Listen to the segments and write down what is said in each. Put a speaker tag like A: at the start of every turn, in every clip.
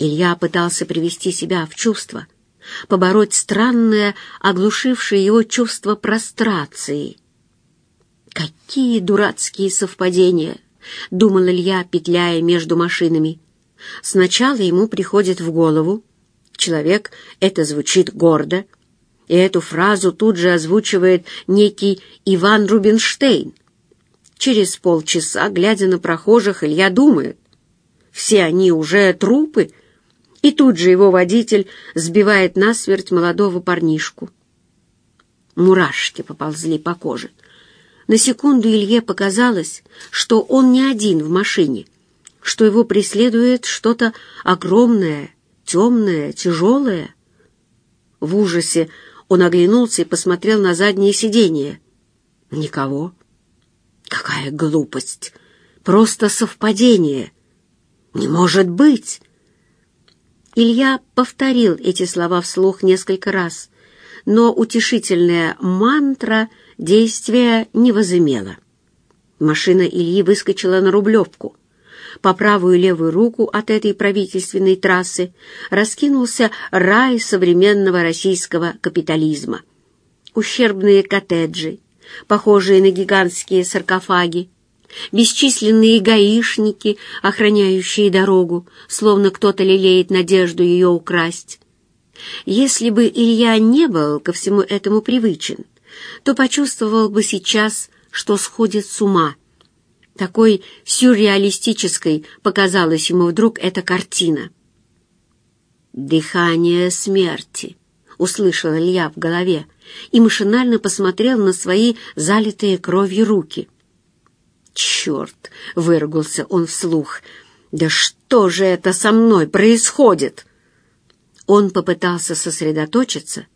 A: Илья пытался привести себя в чувство, побороть странное, оглушившее его чувство прострации. «Какие дурацкие совпадения!» — думал Илья, петляя между машинами. Сначала ему приходит в голову «человек» — это звучит гордо, и эту фразу тут же озвучивает некий Иван Рубинштейн. Через полчаса, глядя на прохожих, Илья думает, все они уже трупы, и тут же его водитель сбивает насмерть молодого парнишку. Мурашки поползли по коже. На секунду Илье показалось, что он не один в машине, что его преследует что-то огромное, темное, тяжелое. В ужасе он оглянулся и посмотрел на заднее сиденье. Никого. Какая глупость! Просто совпадение. Не может быть! Илья повторил эти слова вслух несколько раз, но утешительная мантра действия не возымела. Машина Ильи выскочила на Рублевку. По правую и левую руку от этой правительственной трассы раскинулся рай современного российского капитализма. Ущербные коттеджи, похожие на гигантские саркофаги, бесчисленные гаишники, охраняющие дорогу, словно кто-то лелеет надежду ее украсть. Если бы Илья не был ко всему этому привычен, то почувствовал бы сейчас, что сходит с ума. Такой сюрреалистической показалась ему вдруг эта картина. «Дыхание смерти», — услышал Илья в голове и машинально посмотрел на свои залитые кровью руки — «Черт!» — выругался он вслух. «Да что же это со мной происходит?» Он попытался сосредоточиться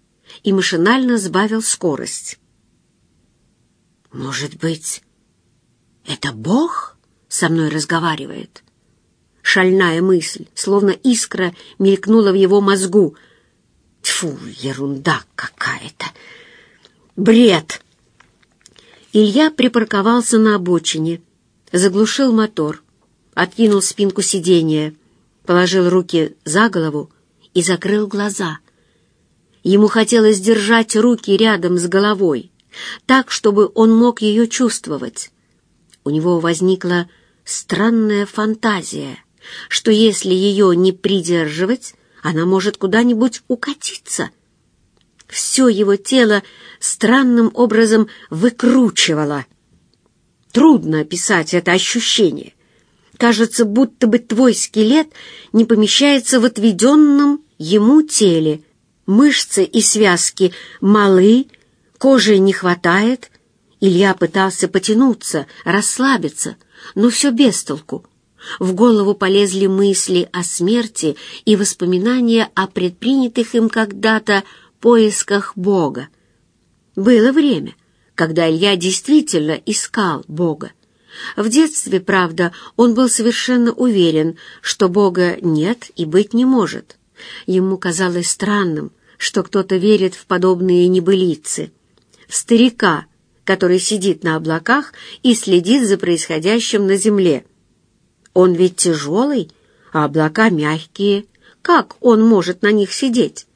A: и машинально сбавил скорость. «Может быть, это Бог со мной разговаривает?» Шальная мысль, словно искра, мелькнула в его мозгу. Тьфу, ерунда какая-то! Бред! Илья припарковался на обочине, заглушил мотор, откинул спинку сиденья, положил руки за голову и закрыл глаза. Ему хотелось держать руки рядом с головой, так, чтобы он мог ее чувствовать. У него возникла странная фантазия, что если ее не придерживать, она может куда-нибудь укатиться — все его тело странным образом выкручивало. Трудно описать это ощущение. Кажется, будто бы твой скелет не помещается в отведенном ему теле. Мышцы и связки малы, кожи не хватает. Илья пытался потянуться, расслабиться, но все без толку. В голову полезли мысли о смерти и воспоминания о предпринятых им когда-то поисках Бога. Было время, когда Илья действительно искал Бога. В детстве, правда, он был совершенно уверен, что Бога нет и быть не может. Ему казалось странным, что кто-то верит в подобные небылицы. В старика, который сидит на облаках и следит за происходящим на земле. Он ведь тяжелый, а облака мягкие. Как он может на них сидеть?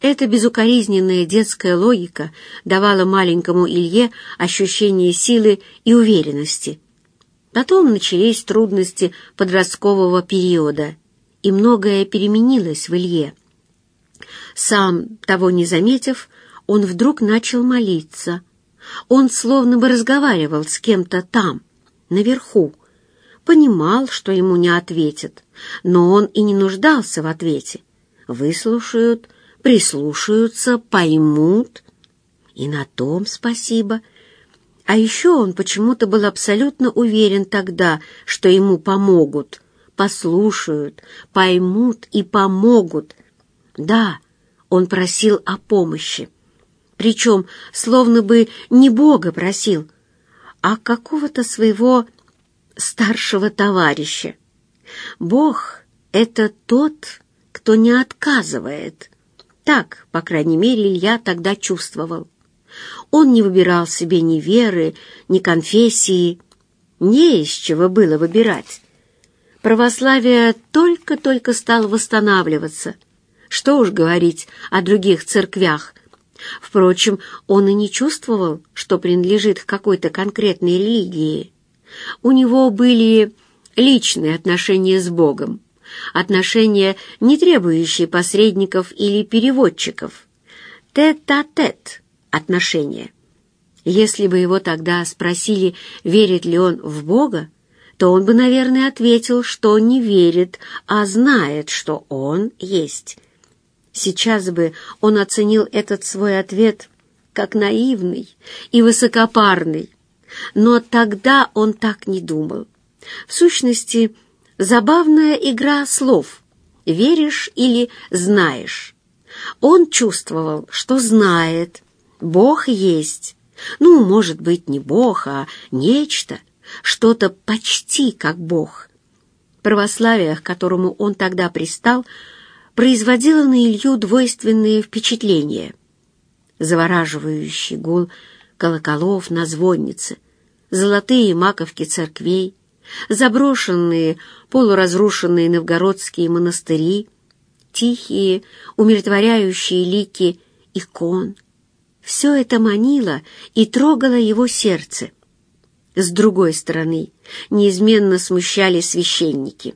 A: Эта безукоризненная детская логика давала маленькому Илье ощущение силы и уверенности. Потом начались трудности подросткового периода, и многое переменилось в Илье. Сам, того не заметив, он вдруг начал молиться. Он словно бы разговаривал с кем-то там, наверху. Понимал, что ему не ответят, но он и не нуждался в ответе. Выслушают, прислушаются, поймут. И на том спасибо. А еще он почему-то был абсолютно уверен тогда, что ему помогут, послушают, поймут и помогут. Да, он просил о помощи. Причем словно бы не Бога просил, а какого-то своего старшего товарища. Бог — это тот, кто не отказывает, так, по крайней мере, Илья тогда чувствовал. Он не выбирал себе ни веры, ни конфессии. Не из чего было выбирать. православие только-только стало восстанавливаться. Что уж говорить о других церквях. Впрочем, он и не чувствовал, что принадлежит к какой-то конкретной религии. У него были личные отношения с Богом, отношения, не требующие посредников или переводчиков, тет-а-тет отношения. Если бы его тогда спросили, верит ли он в Бога, то он бы, наверное, ответил, что не верит, а знает, что он есть. Сейчас бы он оценил этот свой ответ как наивный и высокопарный, но тогда он так не думал. В сущности, забавная игра слов «веришь» или «знаешь». Он чувствовал, что знает, Бог есть. Ну, может быть, не Бог, а нечто — что-то почти как Бог. Православие, к которому он тогда пристал, производило на Илью двойственные впечатления. Завораживающий гул колоколов на звоннице, золотые маковки церквей, заброшенные, полуразрушенные новгородские монастыри, тихие, умиротворяющие лики икон. Все это манило и трогало его сердце — с другой стороны, неизменно смущали священники.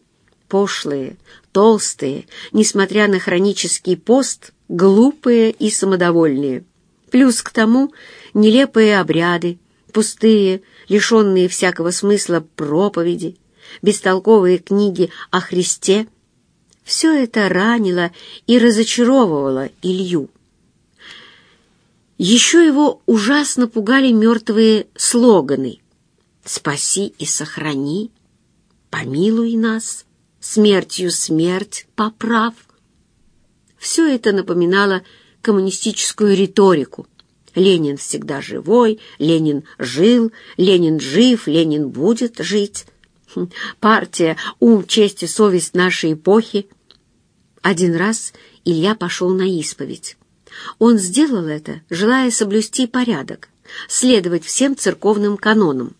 A: Пошлые, толстые, несмотря на хронический пост, глупые и самодовольные. Плюс к тому нелепые обряды, пустые, лишенные всякого смысла проповеди, бестолковые книги о Христе. Все это ранило и разочаровывало Илью. Еще его ужасно пугали мертвые слоганы — спаси и сохрани, помилуй нас, смертью смерть поправ. Все это напоминало коммунистическую риторику. Ленин всегда живой, Ленин жил, Ленин жив, Ленин будет жить. Хм, партия, ум, честь и совесть нашей эпохи. Один раз Илья пошел на исповедь. Он сделал это, желая соблюсти порядок, следовать всем церковным канонам.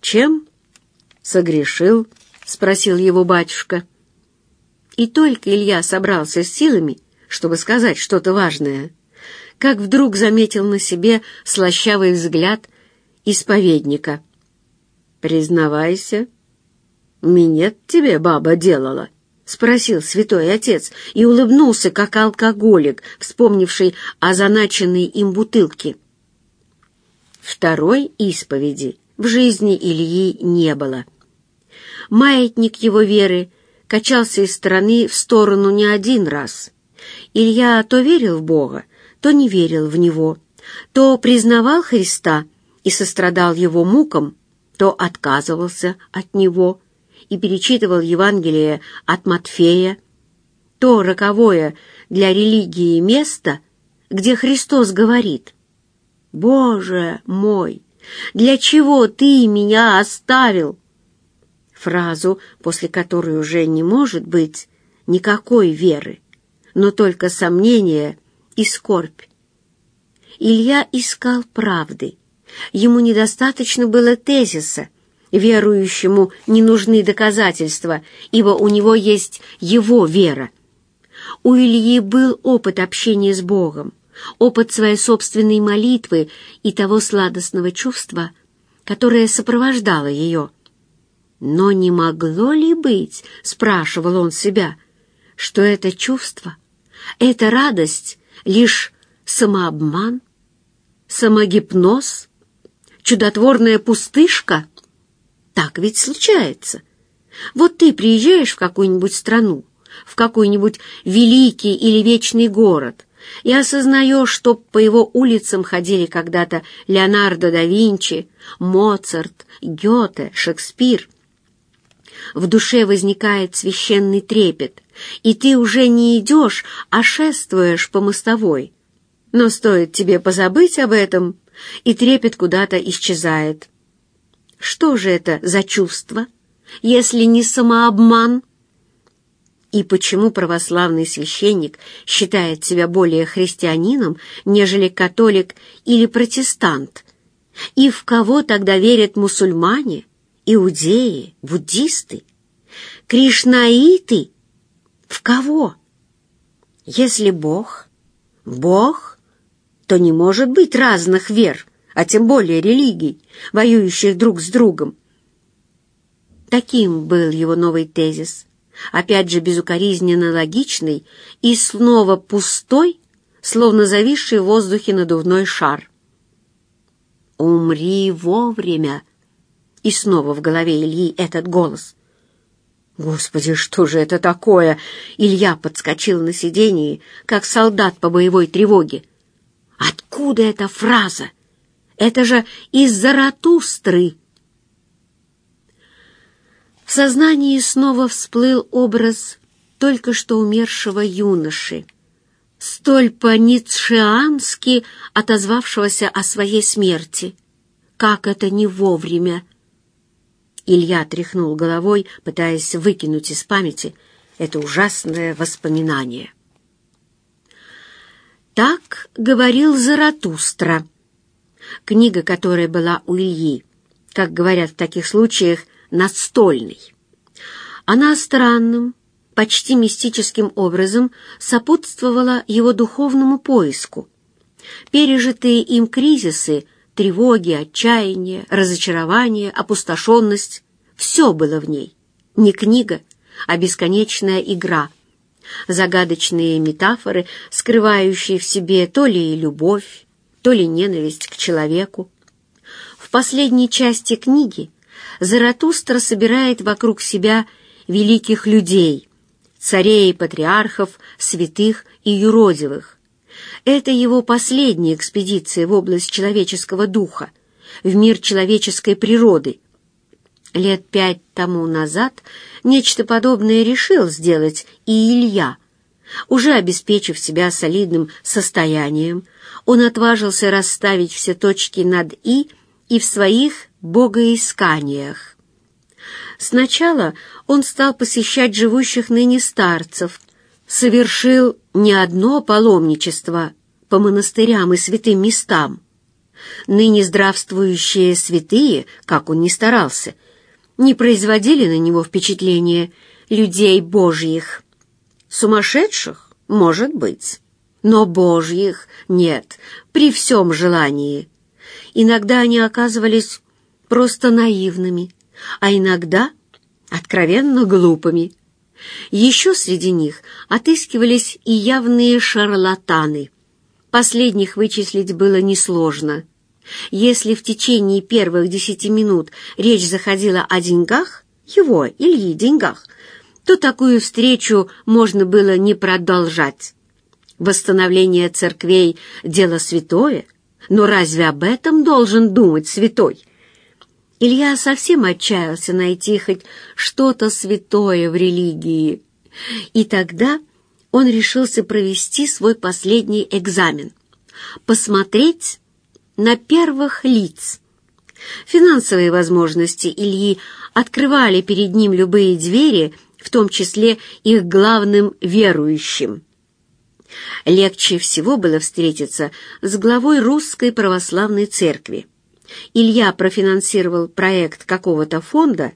A: «Чем согрешил?» — спросил его батюшка. И только Илья собрался с силами, чтобы сказать что-то важное, как вдруг заметил на себе слащавый взгляд исповедника. «Признавайся, минет тебе баба делала?» — спросил святой отец и улыбнулся, как алкоголик, вспомнивший о заначенной им бутылке. Второй исповеди в жизни Ильи не было. Маятник его веры качался из стороны в сторону не один раз. Илья то верил в Бога, то не верил в Него, то признавал Христа и сострадал Его мукам, то отказывался от Него и перечитывал Евангелие от Матфея, то роковое для религии место, где Христос говорит «Боже мой, для чего ты меня оставил?» Фразу, после которой уже не может быть никакой веры, но только сомнения и скорбь. Илья искал правды. Ему недостаточно было тезиса. Верующему не нужны доказательства, ибо у него есть его вера. У Ильи был опыт общения с Богом опыт своей собственной молитвы и того сладостного чувства, которое сопровождало ее. Но не могло ли быть, спрашивал он себя, что это чувство, эта радость — лишь самообман, самогипноз, чудотворная пустышка? Так ведь случается. Вот ты приезжаешь в какую-нибудь страну, в какой-нибудь великий или вечный город, и осознаешь, что по его улицам ходили когда-то Леонардо да Винчи, Моцарт, Гёте, Шекспир. В душе возникает священный трепет, и ты уже не идешь, а шествуешь по мостовой. Но стоит тебе позабыть об этом, и трепет куда-то исчезает. Что же это за чувство, если не самообман? и почему православный священник считает себя более христианином, нежели католик или протестант, и в кого тогда верят мусульмане, иудеи, буддисты. Кришнаиты? В кого? Если Бог, Бог, то не может быть разных вер, а тем более религий, воюющих друг с другом. Таким был его новый тезис, опять же безукоризненно логичный и снова пустой, словно зависший в воздухе надувной шар. «Умри вовремя!» И снова в голове Ильи этот голос. «Господи, что же это такое?» Илья подскочил на сиденье, как солдат по боевой тревоге. «Откуда эта фраза? Это же из Заратустры!» В сознании снова всплыл образ только что умершего юноши, столь по-ницшеански отозвавшегося о своей смерти. Как это не вовремя! Илья тряхнул головой, пытаясь выкинуть из памяти это ужасное воспоминание. Так говорил Заратустра. Книга, которая была у Ильи, как говорят в таких случаях, настольной. Она странным, почти мистическим образом сопутствовала его духовному поиску. Пережитые им кризисы – Тревоги, отчаяние, разочарование, опустошенность — все было в ней. Не книга, а бесконечная игра. Загадочные метафоры, скрывающие в себе то ли любовь, то ли ненависть к человеку. В последней части книги Заратустра собирает вокруг себя великих людей, царей, патриархов, святых и юродивых, это его последняя экспедиция в область человеческого духа, в мир человеческой природы. Лет пять тому назад нечто подобное решил сделать и Илья. Уже обеспечив себя солидным состоянием, он отважился расставить все точки над «и» и в своих богоисканиях. Сначала он стал посещать живущих ныне старцев, совершил не одно паломничество по монастырям и святым местам. Ныне здравствующие святые, как он ни старался, не производили на него впечатления людей божьих. Сумасшедших, может быть, но божьих нет, при всем желании. Иногда они оказывались просто наивными, а иногда откровенно глупыми. Еще среди них отыскивались и явные шарлатаны. Последних вычислить было несложно. Если в течение первых десяти минут речь заходила о деньгах, его, Ильи, деньгах, то такую встречу можно было не продолжать. Восстановление церквей — дело святое, но разве об этом должен думать святой? Илья совсем отчаялся найти хоть что-то святое в религии. И тогда он решился провести свой последний экзамен — посмотреть на первых лиц. Финансовые возможности Ильи открывали перед ним любые двери, в том числе их главным верующим. Легче всего было встретиться с главой Русской Православной Церкви. Илья профинансировал проект какого-то фонда,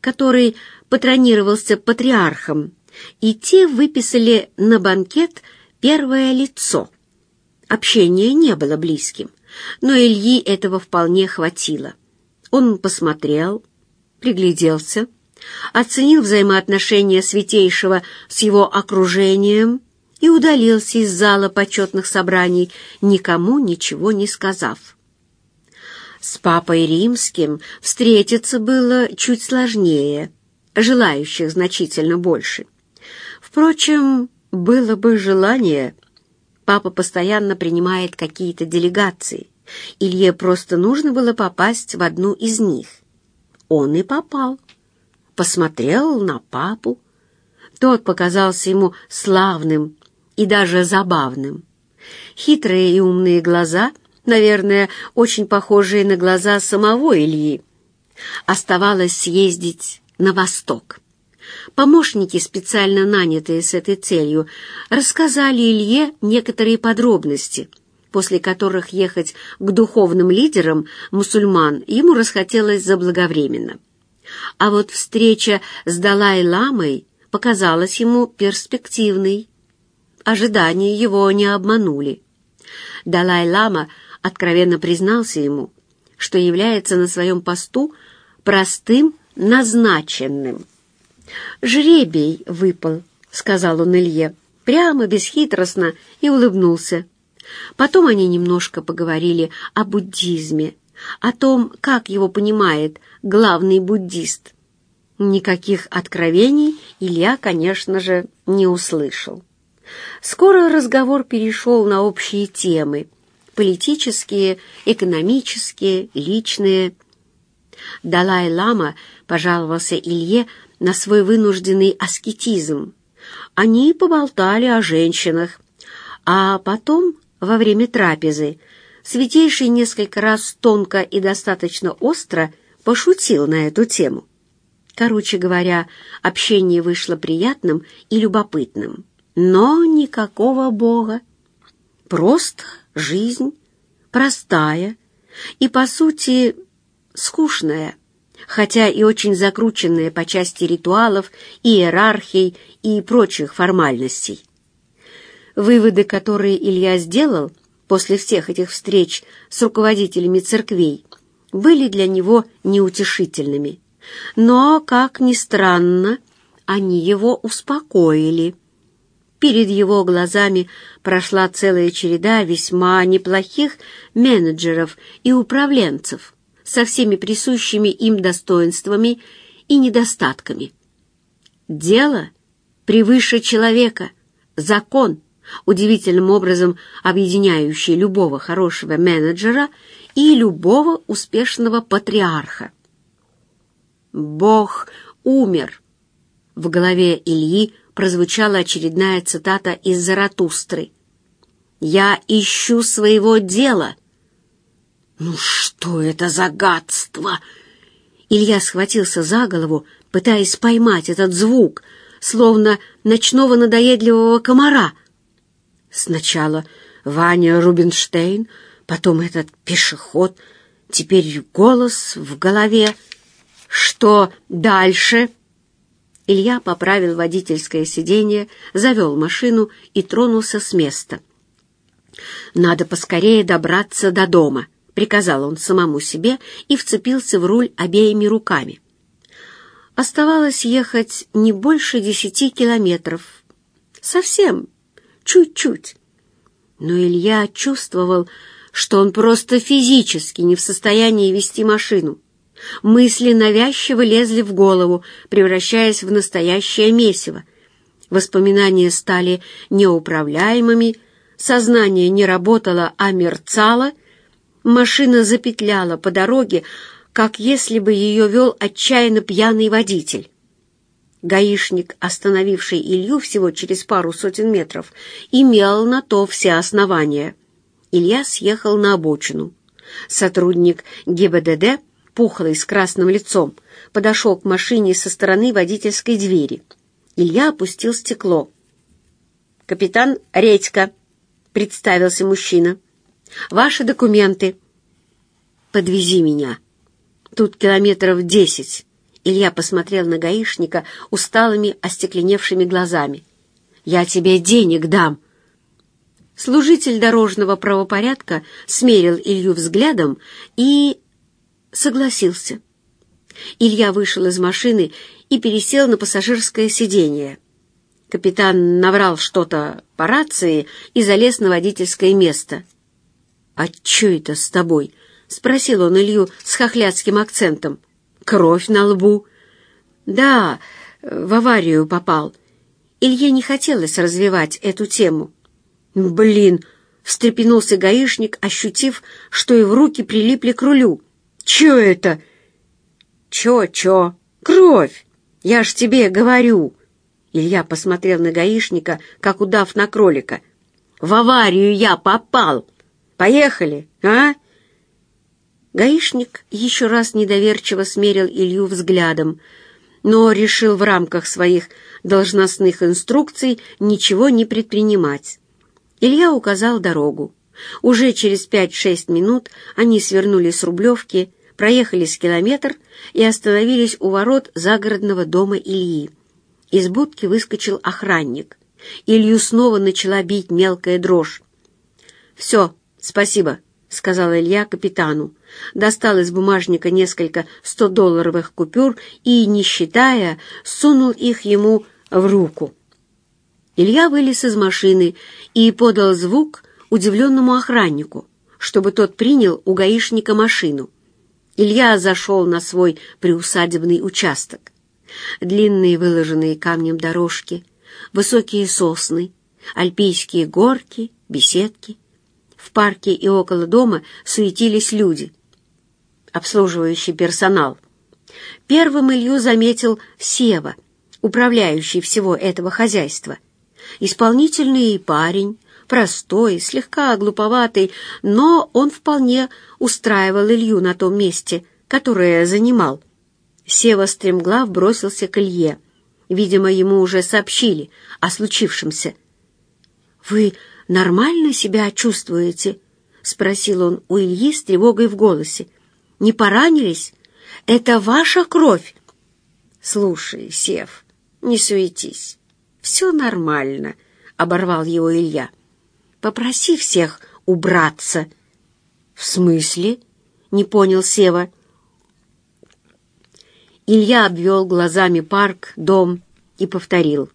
A: который патронировался патриархом, и те выписали на банкет первое лицо. Общение не было близким, но Ильи этого вполне хватило. Он посмотрел, пригляделся, оценил взаимоотношения Святейшего с его окружением и удалился из зала почетных собраний, никому ничего не сказав. С папой римским встретиться было чуть сложнее, желающих значительно больше. Впрочем, было бы желание. Папа постоянно принимает какие-то делегации. Илье просто нужно было попасть в одну из них. Он и попал. Посмотрел на папу. Тот показался ему славным и даже забавным. Хитрые и умные глаза — наверное, очень похожие на глаза самого Ильи. Оставалось съездить на восток. Помощники, специально нанятые с этой целью, рассказали Илье некоторые подробности, после которых ехать к духовным лидерам мусульман ему расхотелось заблаговременно. А вот встреча с Далай-ламой показалась ему перспективной. Ожидания его не обманули. Далай-лама откровенно признался ему, что является на своем посту простым назначенным. «Жребий выпал», — сказал он Илье, прямо, бесхитростно, и улыбнулся. Потом они немножко поговорили о буддизме, о том, как его понимает главный буддист. Никаких откровений Илья, конечно же, не услышал. Скоро разговор перешел на общие темы – политические, экономические, личные. Далай-лама пожаловался Илье на свой вынужденный аскетизм. Они поболтали о женщинах, а потом, во время трапезы, Святейший несколько раз тонко и достаточно остро пошутил на эту тему. Короче говоря, общение вышло приятным и любопытным. Но никакого Бога. Просто жизнь, простая и, по сути, скучная, хотя и очень закрученная по части ритуалов, иерархий и прочих формальностей. Выводы, которые Илья сделал после всех этих встреч с руководителями церквей, были для него неутешительными. Но, как ни странно, они его успокоили. Перед его глазами прошла целая череда весьма неплохих менеджеров и управленцев со всеми присущими им достоинствами и недостатками. Дело превыше человека, закон, удивительным образом объединяющий любого хорошего менеджера и любого успешного патриарха. «Бог умер!» В голове Ильи прозвучала очередная цитата из Заратустры. «Я ищу своего дела». «Ну что это за гадство?» Илья схватился за голову, пытаясь поймать этот звук, словно ночного надоедливого комара. Сначала Ваня Рубинштейн, потом этот пешеход, теперь голос в голове — «Что дальше?» Илья поправил водительское сиденье, завел машину и тронулся с места. «Надо поскорее добраться до дома», — приказал он самому себе и вцепился в руль обеими руками. Оставалось ехать не больше десяти километров. Совсем, чуть-чуть. Но Илья чувствовал, что он просто физически не в состоянии вести машину. Мысли навязчиво лезли в голову, превращаясь в настоящее месиво. Воспоминания стали неуправляемыми, сознание не работало, а мерцало, машина запетляла по дороге, как если бы ее вел отчаянно пьяный водитель. Гаишник, остановивший Илью всего через пару сотен метров, имел на то все основания. Илья съехал на обочину. Сотрудник ГИБДД пухлый, с красным лицом, подошел к машине со стороны водительской двери. Илья опустил стекло. «Капитан Редька», — представился мужчина. «Ваши документы». «Подвези меня. Тут километров десять». Илья посмотрел на гаишника усталыми, остекленевшими глазами. «Я тебе денег дам». Служитель дорожного правопорядка смерил Илью взглядом и согласился. Илья вышел из машины и пересел на пассажирское сиденье. Капитан наврал что-то по рации и залез на водительское место. «А чё это с тобой?» — спросил он Илью с хохлядским акцентом. «Кровь на лбу». «Да, в аварию попал». Илье не хотелось развивать эту тему. «Блин!» — встрепенулся гаишник, ощутив, что и в руки прилипли к рулю. «Чё это?» «Чё-чё? Кровь! Я ж тебе говорю!» Илья посмотрел на гаишника, как удав на кролика. «В аварию я попал! Поехали, а?» Гаишник еще раз недоверчиво смерил Илью взглядом, но решил в рамках своих должностных инструкций ничего не предпринимать. Илья указал дорогу. Уже через пять-шесть минут они свернули с Рублевки, проехали с километр и остановились у ворот загородного дома Ильи. Из будки выскочил охранник. Илью снова начала бить мелкая дрожь. «Все, спасибо», — сказал Илья капитану. Достал из бумажника несколько стодолларовых купюр и, не считая, сунул их ему в руку. Илья вылез из машины и подал звук удивленному охраннику, чтобы тот принял у гаишника машину. Илья зашел на свой приусадебный участок. Длинные выложенные камнем дорожки, высокие сосны, альпийские горки, беседки. В парке и около дома суетились люди. Обслуживающий персонал. Первым Илью заметил Сева, управляющий всего этого хозяйства. Исполнительный парень, простой, слегка глуповатый, но он вполне устраивал Илью на том месте, которое занимал. Сева стремглав бросился к Илье. Видимо, ему уже сообщили о случившемся. «Вы нормально себя чувствуете?» — спросил он у Ильи с тревогой в голосе. «Не поранились? Это ваша кровь?» «Слушай, Сев, не суетись. Все нормально», — оборвал его Илья. «Попроси всех убраться». «В смысле?» — не понял Сева. Илья обвел глазами парк, дом и повторил.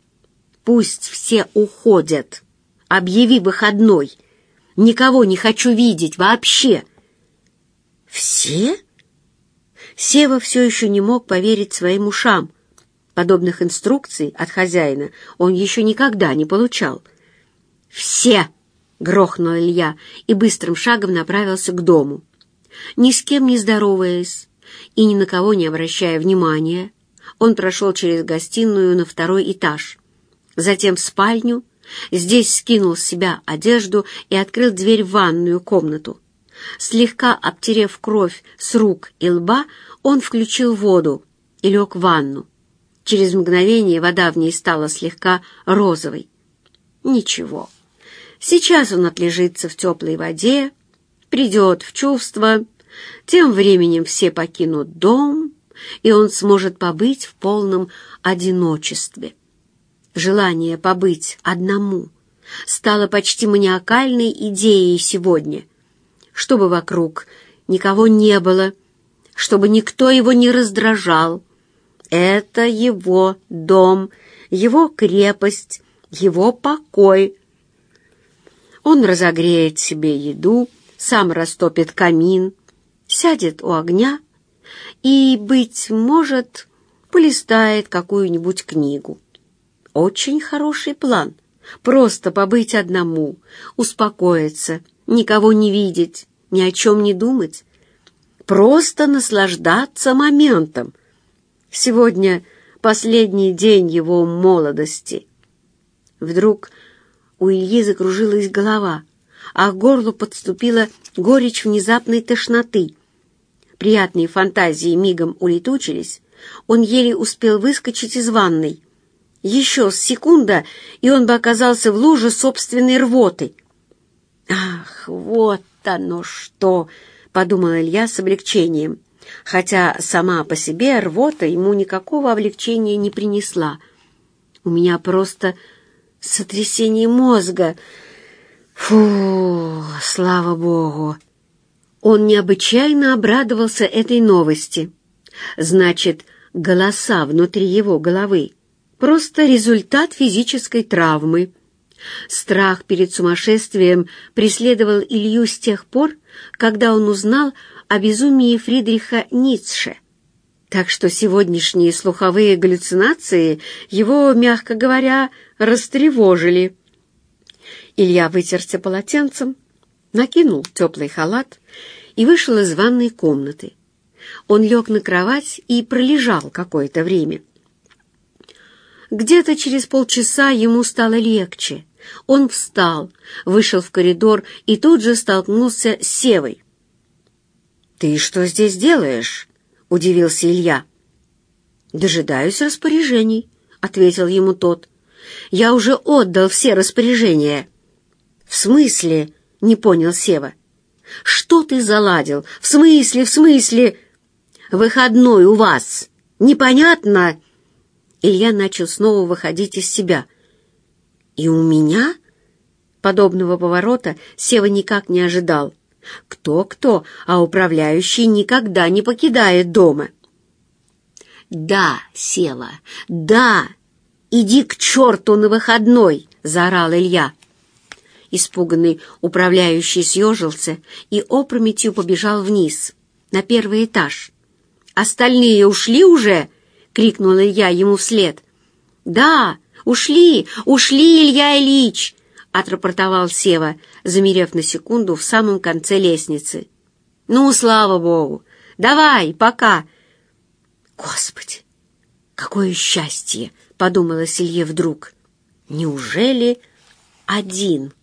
A: «Пусть все уходят. Объяви выходной. Никого не хочу видеть вообще». «Все?» Сева все еще не мог поверить своим ушам. Подобных инструкций от хозяина он еще никогда не получал. «Все!» — грохнул Илья и быстрым шагом направился к дому. Ни с кем не здороваясь и ни на кого не обращая внимания, он прошел через гостиную на второй этаж, затем в спальню, здесь скинул с себя одежду и открыл дверь в ванную комнату. Слегка обтерев кровь с рук и лба, он включил воду и лег в ванну. Через мгновение вода в ней стала слегка розовой. Ничего. Сейчас он отлежится в теплой воде, придет в чувство. Тем временем все покинут дом, и он сможет побыть в полном одиночестве. Желание побыть одному стало почти маниакальной идеей сегодня, чтобы вокруг никого не было, чтобы никто его не раздражал, это его дом, его крепость, его покой. Он разогреет себе еду, сам растопит камин, сядет у огня и, быть может, полистает какую-нибудь книгу. Очень хороший план. Просто побыть одному, успокоиться, никого не видеть, ни о чем не думать. Просто наслаждаться моментом — Сегодня последний день его молодости. Вдруг у Ильи закружилась голова, а к горлу подступила горечь внезапной тошноты. Приятные фантазии мигом улетучились. Он еле успел выскочить из ванной. Еще секунда, и он бы оказался в луже собственной рвоты. «Ах, вот оно что!» — подумал Илья с облегчением хотя сама по себе рвота ему никакого облегчения не принесла. У меня просто сотрясение мозга. Фу, слава богу! Он необычайно обрадовался этой новости. Значит, голоса внутри его головы — просто результат физической травмы. Страх перед сумасшествием преследовал Илью с тех пор, когда он узнал о безумии Фридриха Ницше. Так что сегодняшние слуховые галлюцинации его, мягко говоря, растревожили. Илья вытерся полотенцем, накинул теплый халат и вышел из ванной комнаты. Он лег на кровать и пролежал какое-то время. Где-то через полчаса ему стало легче. Он встал, вышел в коридор и тут же столкнулся с Севой. «Ты что здесь делаешь?» — удивился Илья. «Дожидаюсь распоряжений», — ответил ему тот. «Я уже отдал все распоряжения». «В смысле?» — не понял Сева. «Что ты заладил? В смысле, в смысле?» выходной у вас? Непонятно?» Илья начал снова выходить из себя. «И у меня?» Подобного поворота Сева никак не ожидал. Кто-кто, а управляющий никогда не покидает дома. «Да, Сева, да! Иди к черту на выходной!» — заорал Илья. Испуганный управляющий съежился и опрометью побежал вниз, на первый этаж. «Остальные ушли уже?» — крикнул Илья ему вслед. «Да, ушли, ушли, Илья Ильич!» — отрапортовал Сева, замерев на секунду в самом конце лестницы. «Ну, слава богу! Давай, пока!» «Господи, какое счастье!» — подумала Илье вдруг. «Неужели один?»